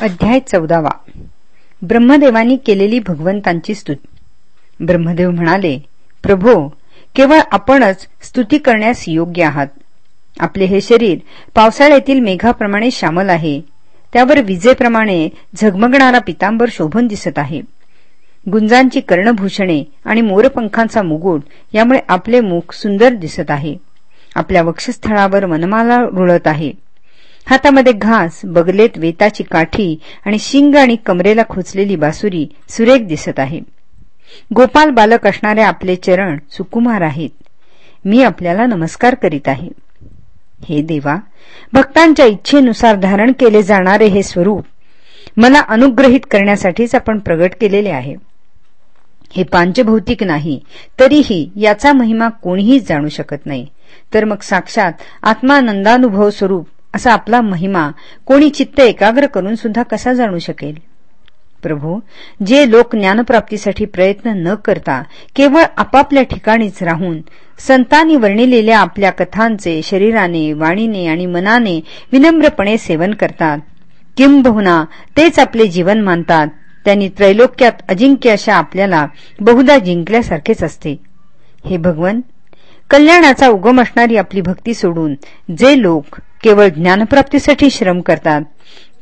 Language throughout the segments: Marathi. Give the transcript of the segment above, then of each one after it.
अध्याय चौदावा. ब्रह्मदेवानी केलेली भगवंतांची स्तुती. ब्रह्मदेव म्हणाले प्रभो केवळ आपणच स्तुती करण्यास योग्य आहात. आपले हे शरीर पावसाळ्यातील मेघाप्रमाणे श्यामल आहे. त्यावर विजेप्रमाणे झगमगणारा पितांबर शोभून दिसत आहे. गुंजांची कर्णभूषणे आणि मोरपंखांचा मुकुट यामुळे आपले मुख सुंदर दिसत आहे. आपल्या वक्षस्थळावर मनमाला रुळत आहे. हातामध्ये घास बगलेत वेताची काठी आणि शिंग आणि कमरेला खोचलेली बासुरी सुरेख दिसत आहे. गोपाल बालक असणारे आपले चरण सुकुमार आहेत. मी आपल्याला नमस्कार करीत आहे. हे देवा भक्तांच्या इच्छेनुसार धारण केले जाणारे हे स्वरूप मला अनुग्रहित करण्यासाठीच आपण प्रगट केलेले आहे. हे पांचभौतिक नाही तरीही याचा महिमा कोणीही जाणू शकत नाही. तर मग साक्षात आत्मानंदानुभव स्वरूप असा आपला महिमा कोणी चित्त एकाग्र करून सुद्धा कसा जाणू शकेल? प्रभू जे लोक ज्ञानप्राप्तीसाठी प्रयत्न न करता केवळ आपापल्या ठिकाणीच राहून संतांनी वर्णिलेल्या आपल्या कथांचे शरीराने वाणीने आणि मनाने विनम्रपणे सेवन करतात किंबहुना तेच आपले जीवन मानतात त्यांनी त्रैलोक्यात अजिंक्य अशा आपल्याला बहुधा जिंकल्यासारखेच असते. हे भगवन कल्याणाचा उगम असणारी आपली भक्ती सोडून जे लोक केवळ ज्ञानप्राप्तीसाठी श्रम करतात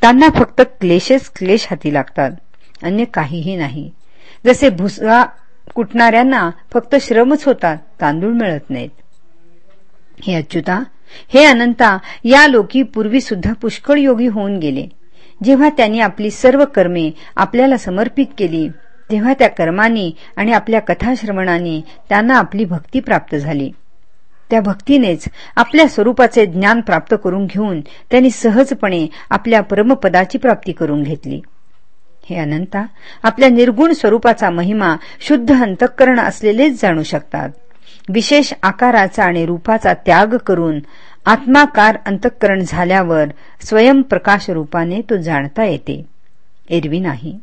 त्यांना फक्त क्लेशच क्लेश हाती लागतात अन्य काहीही नाही. जसे भुसा कुटणाऱ्यांना फक्त श्रमच होतात तांदूळ मिळत नाहीत. हे अच्युता हे अनंता या लोकी पूर्वी सुद्धा पुष्कळ योगी होऊन गेले. जेव्हा त्यांनी आपली सर्व कर्मे आपल्याला समर्पित केली तेव्हा त्या कर्माने आणि आपल्या कथाश्रवणाने त्यांना आपली भक्ती प्राप्त झाली. त्या भक्तीनेच आपल्या स्वरूपाचे ज्ञान प्राप्त करून घेऊन त्यांनी सहजपणे आपल्या परमपदाची प्राप्ती करून घेतली. हे अनंता आपल्या निर्गुण स्वरूपाचा महिमा शुद्ध अंतःकरण असलेलेच जाणू शकतात. विशेष आकाराचा आणि रूपाचा त्याग करून आत्माकार अंतःकरण झाल्यावर स्वयंप्रकाश रूपाने तो जाणता येते. एरवी नाही.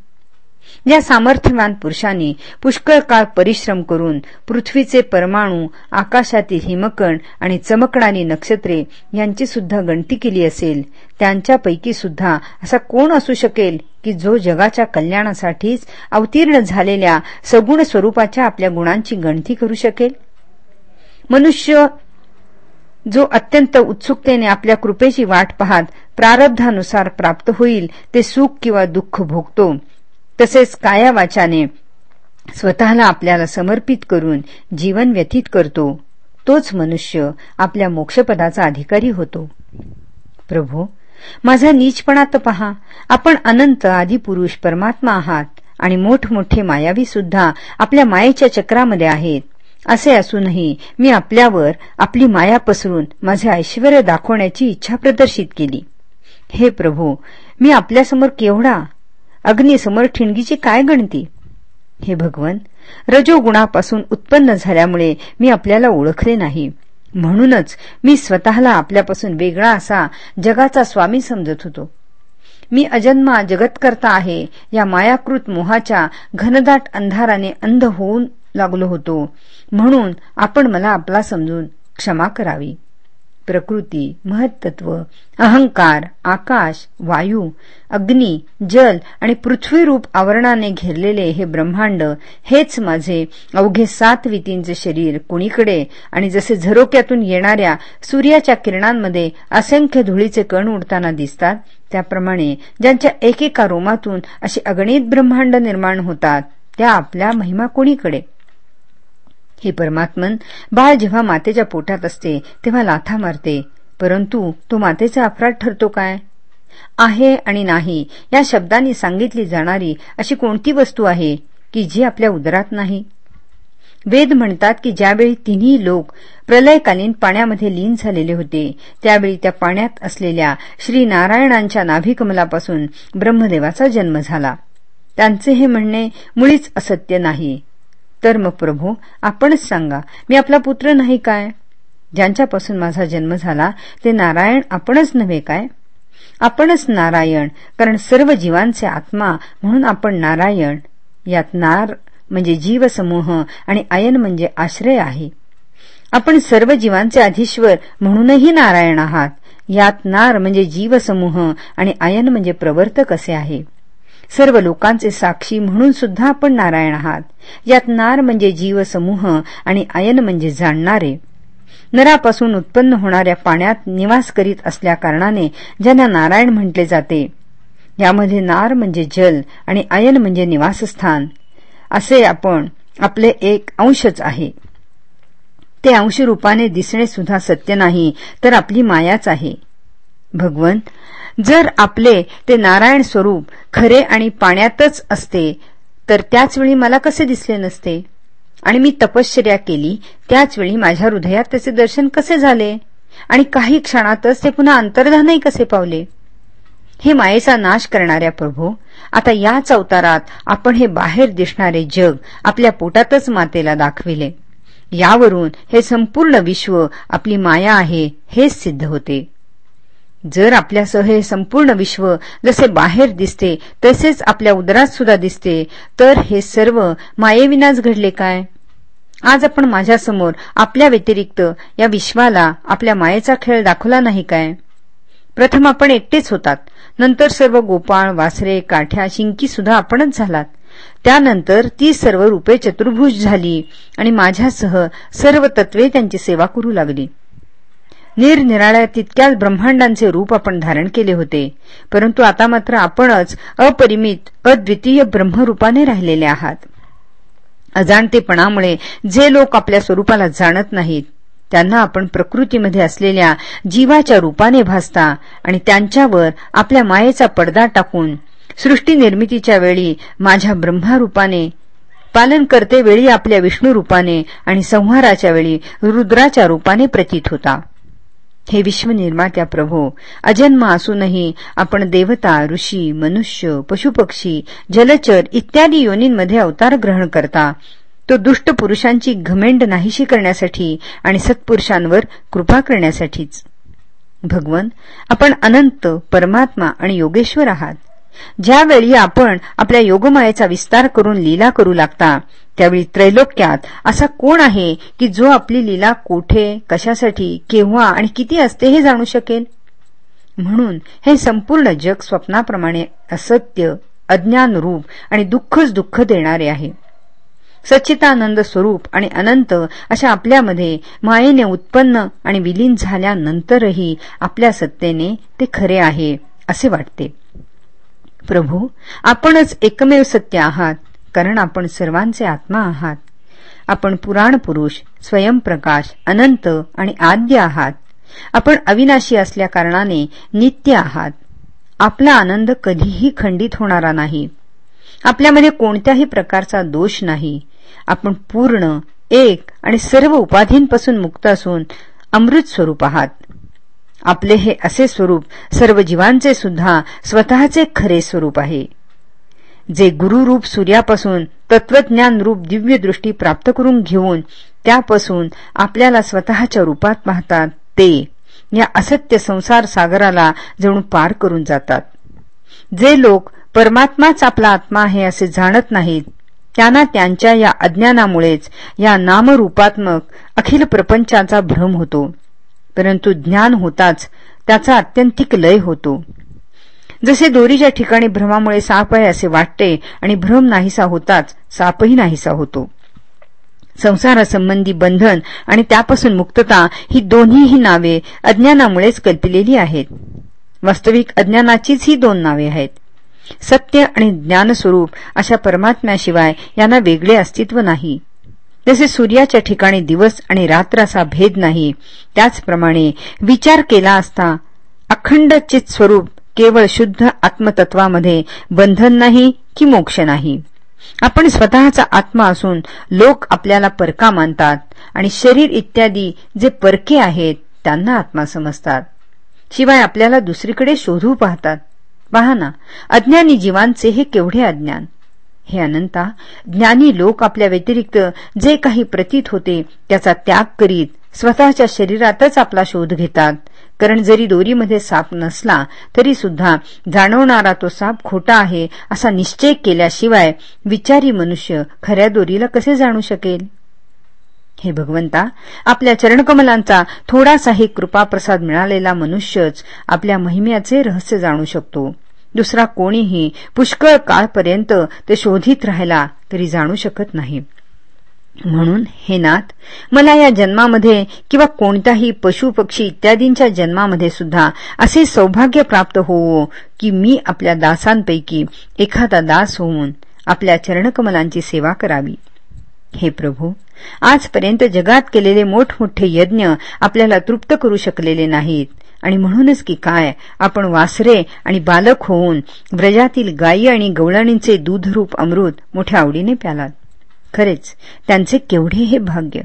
ज्या सामर्थ्यवान पुरुषांनी पुष्कळ काळ परिश्रम करून पृथ्वीचे परमाणू आकाशातील हिमकण आणि चमकणारी नक्षत्रे यांची सुद्धा गणती केली असेल. त्यांच्यापैकी सुद्धा असा कोण असू शकेल की जो जगाच्या कल्याणासाठीच अवतीर्ण झालेल्या सगुण स्वरूपाच्या आपल्या गुणांची गणती करू शकेल? मनुष्य जो अत्यंत उत्सुकतेने आपल्या कृपेची वाट पाहत प्रारब्धानुसार प्राप्त होईल ते सुख किंवा दुःख भोगतो. तसेच काया वाचाने स्वतःला आपल्याला समर्पित करून जीवन व्यतीत करतो. तोच मनुष्य आपल्या मोक्षपदाचा अधिकारी होतो. प्रभू माझा नीचपणा तर पहा. आपण अनंत आदिपुरुष परमात्मा आहात आणि मोठमोठे मायावी सुद्धा आपल्या मायेच्या चक्रामध्ये आहेत. असे असूनही मी आपल्यावर आपली माया पसरून माझे ऐश्वर दाखवण्याची इच्छा प्रदर्शित केली. हे प्रभू मी आपल्यासमोर केवढा अग्निसमोर ठिणगीची काय गणती? हे भगवन रजोगुणापासून उत्पन्न झाल्यामुळे मी आपल्याला ओळखले नाही. म्हणूनच मी स्वतःला आपल्यापासून वेगळा असा जगाचा स्वामी समजत होतो. मी अजन्मा जगतकर्ता आहे या मायाकृत मोहाच्या घनदाट अंधाराने अंध होऊन लागलो होतो. म्हणून आपण मला आपला समजून क्षमा करावी. प्रकृती महत्त्व अहंकार आकाश वायू अग्नी जल आणि पृथ्वीरूप आवरणाने घेरलेले हे ब्रह्मांड हेच माझे अवघे सात वितींचे शरीर कुणीकडे आणि जसे झरोक्यातून येणाऱ्या सूर्याच्या किरणांमध्ये असंख्य धुळीचे कण उडताना दिसतात त्याप्रमाणे ज्यांच्या एकेका रोमातून अशी अगणित ब्रह्मांड निर्माण होतात त्या आपल्या महिमा कुणीकडे? हे परमात्मन बाळ जेव्हा मातेच्या पोटात असते तेव्हा लाथा मारते. परंतु तो मातेचा अपराध ठरतो काय? आहे आणि नाही या शब्दांनी सांगितली जाणारी अशी कोणती वस्तू आहे की जी आपल्या उदरात नाही? वेद म्हणतात की ज्यावेळी तिन्ही लोक प्रलयकालीन पाण्यामध्ये लीन झालेले होते त्यावेळी त्या पाण्यात असलेल्या श्रीनारायणांच्या नाभिकमलापासून ब्रह्मदेवाचा जन्म झाला. त्यांचे हे म्हणणे मुळीच असत्य नाही. तर मग प्रभू आपणच सांगा मी आपला पुत्र नाही काय? ज्यांच्यापासून माझा जन्म झाला ते नारायण आपणच नव्हे काय? आपणच नारायण कारण सर्व जीवांचे आत्मा म्हणून आपण नारायण. यात नार म्हणजे जीवसमूह आणि आयन म्हणजे आश्रय आहे. आपण सर्व जीवांचे अधीश्वर म्हणूनही नारायण आहात. यात नार म्हणजे जीवसमूह आणि आयन म्हणजे प्रवर्तक असे आहे. सर्व लोकांचे साक्षी म्हणून सुद्धा आपण नारायण आहात. यात नार म्हणजे जीवसमूह आणि आयन म्हणजे जाणणारे. नरापासून उत्पन्न होणाऱ्या पाण्यात निवास करीत असल्याकारणाने ज्यांना नारायण म्हटले जाते. यामध्ये नार म्हणजे जल आणि आयन म्हणजे निवासस्थान. असे आपण आपले एक अंशच आहे. ते अंशरूपाने दिसणे सुद्धा सत्य नाही तर आपली मायाच आहे. भगवन जर आपले ते नारायण स्वरूप खरे आणि पाण्यातच असते तर त्याचवेळी मला कसे दिसले नसते? आणि मी तपश्चर्या केली त्याचवेळी माझ्या हृदयात त्याचे दर्शन कसे झाले? आणि काही क्षणातच ते पुन्हा अंतर्धानही कसे पावले? हे मायेचा नाश करणाऱ्या प्रभू आता याच अवतारात आपण हे बाहेर दिसणारे जग आपल्या पोटातच मातेला दाखविले. यावरून हे संपूर्ण विश्व आपली माया आहे हेच सिद्ध होते. जर आपल्यासह हे संपूर्ण विश्व जसे बाहेर दिसते तसेच आपल्या उदरात सुद्धा दिसते तर हे सर्व मायेविनाच घडले काय? आज आपण माझ्यासमोर आपल्या व्यतिरिक्त या विश्वाला आपल्या मायेचा खेळ दाखवला नाही काय? प्रथम आपण एकटेच होतात. नंतर सर्व गोपाळ वासरे काठ्या शिंकी सुद्धा आपणच झालात. त्यानंतर ती सर्व रूपे चतुर्भुज झाली आणि माझ्यासह सर्व तत्वे त्यांची सेवा करू लागली. निरनिराळ्या तितक्याच ब्रह्मांडांचे रूप आपण धारण केले होते. परंतु आता मात्र आपणच अपरिमित अद्वितीय ब्रह्मरूपाने राहिलेले आहात. अजाणतेपणामुळे जे लोक आपल्या स्वरूपाला जाणत नाहीत त्यांना आपण प्रकृतीमध्ये असलेल्या जीवाच्या रूपाने भासता आणि त्यांच्यावर आपल्या मायेचा पडदा टाकून सृष्टी निर्मितीच्या वेळी माझ्या ब्रह्मारूपाने पालन करते वेळी आपल्या विष्णू रूपाने आणि संहाराच्या वेळी रुद्राच्या रूपाने प्रतीत होता. हे विश्वनिर्मात्या प्रभो अजन्म असूनही आपण देवता ऋषी मनुष्य पशुपक्षी जलचर इत्यादी योनींमध्ये अवतार ग्रहण करता. तो दुष्ट पुरुषांची घमेंड नाहीशी करण्यासाठी आणि सत्पुरुषांवर कृपा करण्यासाठीच. भगवन आपण अनंत परमात्मा आणि योगेश्वर आहात. ज्यावेळी आपण आपल्या योगमायेचा विस्तार करून लीला करू लागता त्यावेळी त्रैलोक्यात असा कोण आहे की जो आपली लीला कोठे कशासाठी केव्हा आणि किती असते हे जाणू शकेल? म्हणून हे संपूर्ण जग स्वप्नाप्रमाणे असत्य अज्ञानरूप आणि दुःखच दुःख देणारे आहे. सच्चितानंद स्वरूप आणि अनंत अशा आपल्यामध्ये मायेने उत्पन्न आणि विलीन झाल्यानंतरही आपल्या सत्तेने ते खरे आहे असे वाटते. प्रभू आपणच एकमेव सत्य आहात. कारण आपण सर्वांचे आत्मा आहात. आपण पुराण पुरुष स्वयंप्रकाश अनंत आणि आद्य आहात. आपण अविनाशी असल्या कारणाने नित्य आहात. आपला आनंद कधीही खंडित होणारा नाही. आपल्यामध्ये कोणत्याही प्रकारचा दोष नाही. आपण पूर्ण एक आणि सर्व उपाधींपासून मुक्त असून अमृत स्वरूप आहात. आपले हे असे स्वरूप सर्व जीवांचे सुद्धा स्वतःचे खरे स्वरूप आहे. जे गुरुरूप सूर्यापासून तत्वज्ञान रूप दिव्य दृष्टी प्राप्त करून घेऊन त्यापासून आपल्याला स्वतःच्या रूपात पाहतात ते या असत्य संसार सागराला जणू पार करून जातात. जे लोक परमात्माच आपला आत्मा आहे असे जाणत नाहीत त्यांना त्यांच्या या अज्ञानामुळेच या नामरूपात्मक अखिल प्रपंचाचा भ्रम होतो. परंतु ज्ञान होताच त्याचा अत्यंतिक लय होतो. जसे दोरीच्या ठिकाणी भ्रमामुळे साप आहे असे वाटते आणि भ्रम नाहीसा होताच सापही नाहीसा होतो. संसारासंबंधी बंधन आणि त्यापासून मुक्तता ही दोन्हीही नावे अज्ञानामुळेच कल्पिलेली आहेत. वास्तविक अज्ञानाचीच ही दोन नावे आहेत. सत्य आणि ज्ञानस्वरूप अशा परमात्म्याशिवाय यांना वेगळे अस्तित्व नाही. जसे सूर्याच्या ठिकाणी दिवस आणि रात्र असा भेद नाही त्याचप्रमाणे विचार केला असता अखंड चित स्वरूप केवळ शुद्ध आत्मतत्वामध्ये बंधन नाही की मोक्ष नाही. आपण स्वतःचा आत्मा असून लोक आपल्याला परका मानतात आणि शरीर इत्यादी जे परके आहेत त्यांना आत्मा समजतात. शिवाय आपल्याला दुसरीकडे शोधू पाहतात. पहा ना अज्ञानी जीवांचे हे केवढे अज्ञान. हे अनंता ज्ञानी लोक आपल्या व्यतिरिक्त जे काही प्रतीत होते त्याचा त्याग करीत स्वतःच्या शरीरातच आपला शोध घेतात. कारण जरी दोरीमध्ये साप नसला तरी सुद्धा जाणवणारा तो साप खोटा आहे असा निश्चय केल्याशिवाय विचारी मनुष्य खऱ्या दोरीला कसे जाणू शकेल? हे भगवंता आपल्या चरणकमलांचा थोडासाही कृपाप्रसाद मिळालेला मनुष्यच आपल्या महिम्याचे रहस्य जाणू शकतो. दुसरा कोणीही पुष्कळ काळपर्यंत ते शोधित राहिला तरी जाणू शकत नाही. म्हणून हे नाथ मला या जन्मामध्ये किंवा कोणत्याही पशु पक्षी इत्यादींच्या जन्मामध्ये सुद्धा असे सौभाग्य प्राप्त होवो की मी आपल्या दासांपैकी एखादा दास होऊन आपल्या चरणकमलांची सेवा करावी. हे प्रभू आजपर्यंत जगात केलेले मोठमोठे यज्ञ आपल्याला तृप्त करू शकलेले नाहीत. आणि म्हणूनच की काय आपण वासरे आणि बालक होऊन व्रजातील गायी आणि गवळणींचे दूधरूप अमृत मोठ्या आवडीने प्यालात. खरेच त्यांचे केवढे हे भाग्य.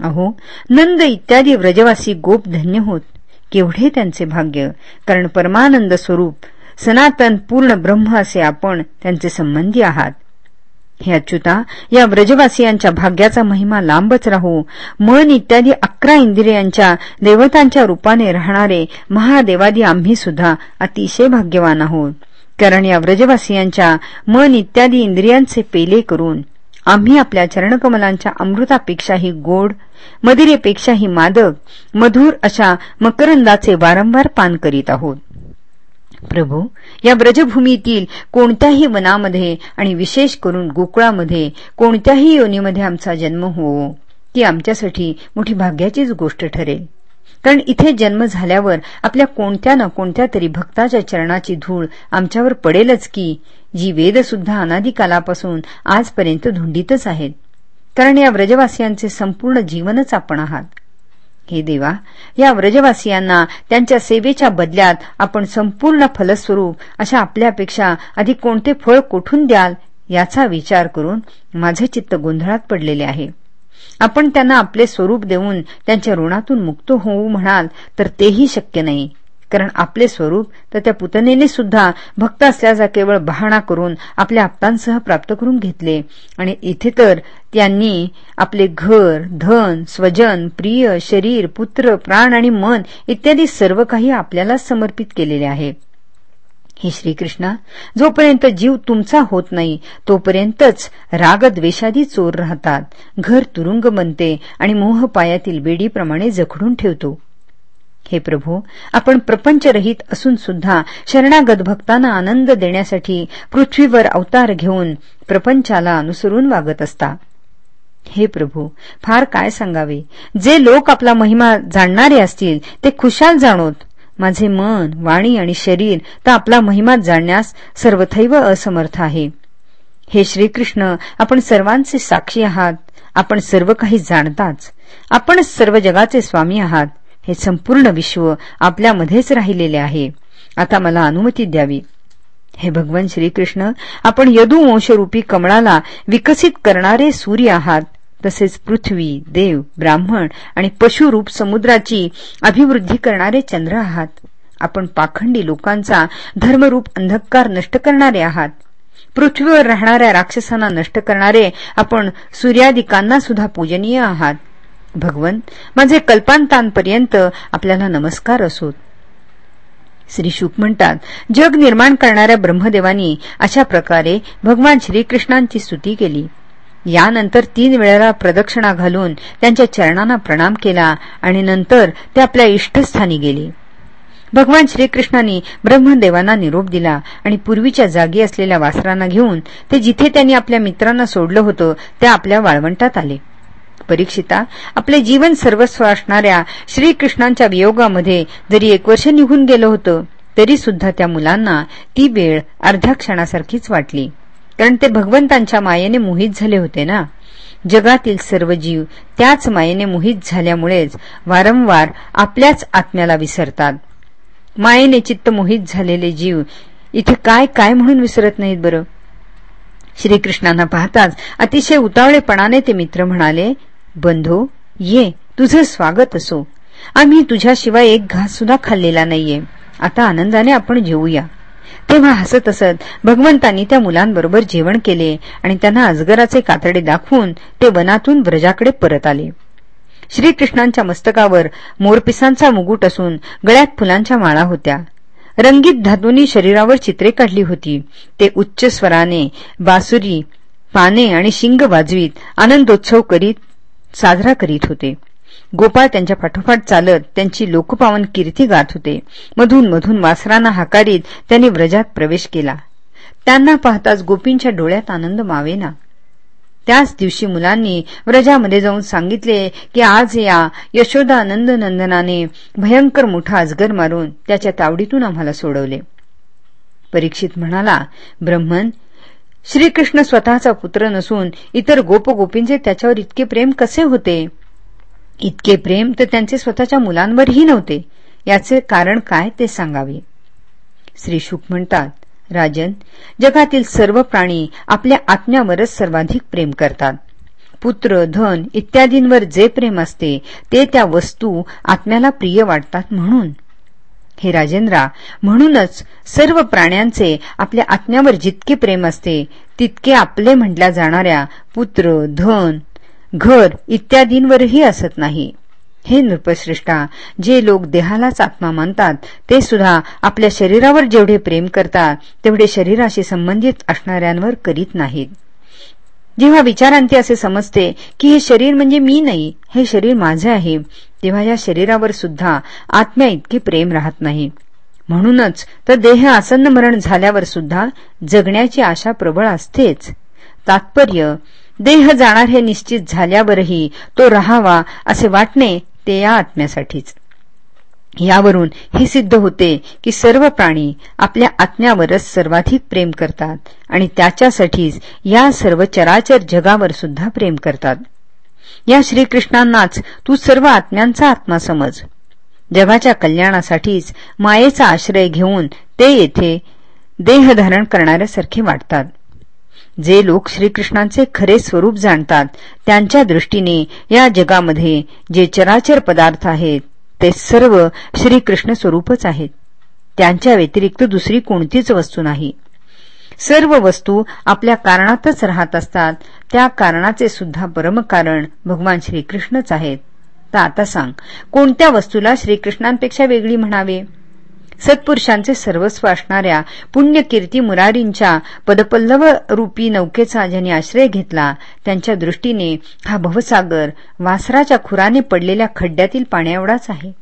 अहो नंद इत्यादी व्रजवासी गोप धन्य होत. केवढे त्यांचे भाग्य. कारण परमानंद स्वरूप सनातन पूर्ण ब्रह्म असे आपण त्यांचे संबंधी आहात. हे अच्युता या व्रजवासियांच्या भाग्याचा महिमा लांबच राहू. मन इत्यादी अकरा इंद्रियांच्या देवतांच्या रूपाने राहणारे महादेवादी आम्ही सुद्धा अतिशय भाग्यवान आहोत. कारण या व्रजवासियांच्या मन इत्यादी इंद्रियांचे पेले करून आम्ही आपल्या चरणकमलांच्या अमृतापेक्षाही गोड मदिरेपेक्षाही मादक मधुर अशा मकरंदाचे वारंवार पान करीत आहोत. प्रभू या ब्रजभूमीतील कोणत्याही वनामध्ये आणि विशेष करून गोकुळामध्ये कोणत्याही योनीमध्ये आमचा जन्म होवो ती आमच्यासाठी मोठी भाग्याचीच गोष्ट ठरेल. कारण इथे जन्म झाल्यावर आपल्या कोणत्या ना कोणत्या तरी भक्ताच्या चरणाची धूळ आमच्यावर पडेलच की जी वेदसुद्धा अनादिकालापासून आजपर्यंत धुंडीतच आहेत. कारण या व्रजवासियांचे संपूर्ण जीवनच आपण आहात. हे देवा या व्रजवासियांना त्यांच्या सेवेच्या बदल्यात आपण संपूर्ण फलस्वरूप अशा आपल्यापेक्षा अधिक कोणते फळ कोठून द्याल याचा विचार करून माझे चित्त गोंधळात पडलेले आहे. आपण त्यांना आपले स्वरूप देऊन त्यांच्या ऋणातून मुक्त होऊ म्हणाल तर तेही शक्य नाही. कारण आपले स्वरूप तर त्या पुतनेने सुद्धा भक्त असल्याचा केवळ बहाणा करून आपल्या आप्तांसह प्राप्त करून घेतले. आणि इथे तर त्यांनी आपले घर धन स्वजन प्रिय शरीर पुत्र प्राण आणि मन इत्यादी सर्व काही आपल्याला समर्पित केलेले आहे. हे श्रीकृष्णा जोपर्यंत जीव तुमचा होत नाही तोपर्यंतच रागद्वेषादी चोर राहतात. घर तुरुंग बनते आणि मोहपायातील बेडीप्रमाणे जखडून ठेवतो. हे प्रभू आपण प्रपंचरहित असून सुद्धा शरणागत भक्तांना आनंद देण्यासाठी पृथ्वीवर अवतार घेऊन प्रपंचाला अनुसरून वागत असता. हे प्रभू फार काय सांगावे? जे लोक आपला महिमा जाणणारे असतील ते खुशाल जाणोत. माझे मन वाणी आणि शरीर तर आपला महिमा जाणण्यास सर्वथैव असमर्थ आहे. हे श्रीकृष्ण आपण सर्वांचे साक्षी आहात. आपण सर्व काही जाणताच. आपण सर्व जगाचे स्वामी आहात. हे संपूर्ण विश्व आपल्यामध्येच राहिलेले आहे. आता मला अनुमती द्यावी. हे भगवान श्रीकृष्ण आपण यदुवंशरूपी कमळाला विकसित करणारे सूर्य आहात. तसेच पृथ्वी देव ब्राह्मण आणि पशुरूप समुद्राची अभिवृद्धी करणारे चंद्र आहात. आपण पाखंडी लोकांचा धर्मरूप अंधकार नष्ट करणारे आहात. पृथ्वीवर राहणाऱ्या राक्षसांना नष्ट करणारे आपण सूर्यादिकांना सुद्धा पूजनीय आहात. भगवन माझे कल्पांतांपर्यंत आपल्याला नमस्कार असोत श्री शुक म्हणतात जग निर्माण करणाऱ्या ब्रह्मदेवानी अशा प्रकारे भगवान श्रीकृष्णांची स्तुती केली. यानंतर तीन वेळेला प्रदक्षिणा घालून त्यांच्या चरणांना प्रणाम केला आणि नंतर ते आपल्या इष्टस्थानी गेले. भगवान श्रीकृष्णांनी ब्रह्मदेवांना निरोप दिला आणि पूर्वीच्या जागी असलेल्या वासरांना घेऊन ते जिथे त्यांनी आपल्या मित्रांना सोडलं होतं त्या आपल्या वाळवंटात आले. परीक्षिता आपले जीवन सर्वस्व असणाऱ्या श्रीकृष्णांच्या वियोगामध्ये जरी एक वर्ष निघून गेलं होतं तरी सुद्धा त्या मुलांना ती वेळ अर्ध्या क्षणासारखीच वाटली. कारण ते भगवंतांच्या मायेने मोहित झाले होते ना? जगातील सर्व जीव त्याच मायेने मोहित झाल्यामुळेच वारंवार आपल्याच आत्म्याला विसरतात. मायेने चित्त मोहित झालेले जीव इथे काय काय म्हणून विसरत नाहीत बरं? श्रीकृष्णांना पाहताच अतिशय उतावळेपणाने ते मित्र म्हणाले बंधो ये तुझं स्वागत असो. आम्ही तुझ्याशिवाय एक घास सुद्धा खाल्लेला नाहीये. आता आनंदाने आपण जेवूया तेव्हा हसत असत भगवंतांनी त्या मुलांबरोबर जेवण केले आणि त्यांना अजगराचे कातडे दाखवून ते वनातून व्रजाकडे परत आले. श्रीकृष्णांच्या मस्तकावर मोरपिसांचा मुगुट असून गळ्यात फुलांच्या माळा होत्या. रंगीत धातूंनी शरीरावर चित्रे काढली होती. ते उच्च स्वराने बासुरी पाने आणि शिंग वाजवीत आनंदोत्सव करीत साजरा करीत होते. गोपाळ त्यांच्या पाठोपाठ चालत त्यांची लोकपावन कीर्ती गात होते. मधून मधून वासरांना हाकारीत त्यांनी व्रजात प्रवेश केला. त्यांना पाहताच गोपींच्या डोळ्यात आनंद मावेना. त्याच दिवशी मुलांनी व्रजामध्ये जाऊन सांगितले की आज या यशोदा नंद नंदनाने भयंकर मोठा अजगर मारून त्याच्या तावडीतून आम्हाला सोडवले. परीक्षित म्हणाला ब्रह्मन श्रीकृष्ण स्वतःचा पुत्र नसून इतर गोपगोपींचे त्याच्यावर इतके प्रेम कसे होते? इतके प्रेम तर त्यांचे स्वतःच्या मुलांवरही नव्हते. याचे कारण काय ते सांगावे. श्री शुक म्हणतात राजन जगातील सर्व प्राणी आपल्या आत्म्यावरच सर्वाधिक प्रेम करतात. पुत्र धन इत्यादींवर जे प्रेम असते ते त्या वस्तू आत्म्याला प्रिय वाटतात म्हणून. हे राजेंद्रा म्हणूनच सर्व प्राण्यांचे आपल्या आत्म्यावर जितके प्रेम असते तितके आपले म्हटल्या जाणाऱ्या पुत्र धन घर इत्यादींवरही असत नाही. हे नृपश्रेष्ठा जे लोक देहालाच आत्मा मानतात ते सुद्धा आपल्या शरीरावर जेवढे प्रेम करतात तेवढे शरीराशी संबंधित असणाऱ्यांवर करीत नाहीत. जेव्हा विचारांती असे समजते की हे शरीर म्हणजे मी नाही हे शरीर माझे आहे तेव्हा या शरीरावर सुद्धा आत्म्या इतके प्रेम राहत नाही. म्हणूनच तर देह आसन्न मरण झाल्यावर सुद्धा जगण्याची आशा प्रबळ असतेच. तात्पर्य देह जाणार हे निश्चित झाल्यावरही तो राहावा असे वाटणे ते या आत्म्यासाठीच. यावरून हे सिद्ध होते की सर्व प्राणी आपल्या आत्म्यावरच सर्वाधिक प्रेम करतात आणि त्याच्यासाठीच या सर्व चराचर जगावर सुद्धा प्रेम करतात. या श्रीकृष्णांनाच तू सर्व आत्म्यांचा आत्मा समज. जगाच्या कल्याणासाठीच मायेचा आश्रय घेऊन ते येथे देहधारण करणाऱ्यासारखे वाटतात. जे लोक श्रीकृष्णांचे खरे स्वरूप जाणतात त्यांच्या दृष्टीने या जगामध्ये जे चराचर पदार्थ आहेत ते सर्व श्रीकृष्ण स्वरूपच आहेत. त्यांच्या व्यतिरिक्त दुसरी कोणतीच वस्तू नाही. सर्व वस्तू आपल्या कारणातच राहत असतात त्या कारणाचे सुद्धा परमकारण भगवान श्रीकृष्णच आहेत. तर आता सांग कोणत्या वस्तूला श्रीकृष्णांपेक्षा वेगळी म्हणावे? सत्पुरुषांचे सर्वस्व असणाऱ्या पुण्यकीर्ती मुरारींच्या पदपल्लव रूपी नौकेचा ज्यांनी आश्रय घेतला त्यांच्या दृष्टीने हा भवसागर वासराच्या खुराने पडलेल्या खड्ड्यातील पाण्याएवढाच आहे.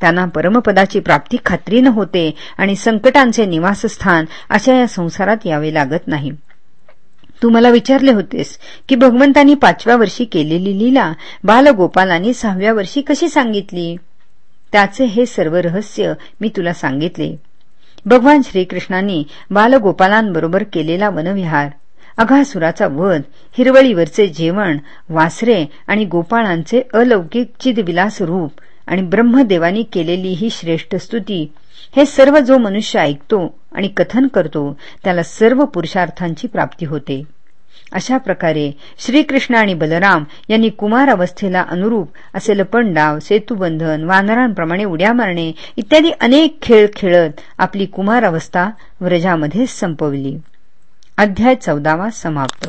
त्यांना परमपदाची प्राप्ती खात्रीनं होते आणि संकटांचे निवासस्थान अशा या संसारात यावे लागत नाही. तू मला विचारले होतेस की भगवंतांनी पाचव्या वर्षी केलेली लीला बालगोपालांनी सहाव्या वर्षी कशी सांगितली? त्याचे हे सर्व रहस्य मी तुला सांगितले. भगवान श्रीकृष्णांनी बालगोपालांबरोबर केलेला वनविहार अघासुराचा वध हिरवळीवरचे जेवण वासरे आणि गोपाळांचे अलौकिक चिदविलास रूप आणि ब्रह्मदेवानी केलेली ही श्रेष्ठ स्तुती हे सर्व जो मनुष्य ऐकतो आणि कथन करतो त्याला सर्व पुरुषार्थांची प्राप्ती होते. अशा प्रकारे श्रीकृष्ण आणि बलराम यांनी कुमार अवस्थेला अनुरूप असे लपंडाव सेतुबंधन वानरांप्रमाणे उड्या मारणे इत्यादी अनेक खेळ खेळत आपली कुमार अवस्था व्रजामध्ये संपवली. अध्याय चौदावा समाप्त.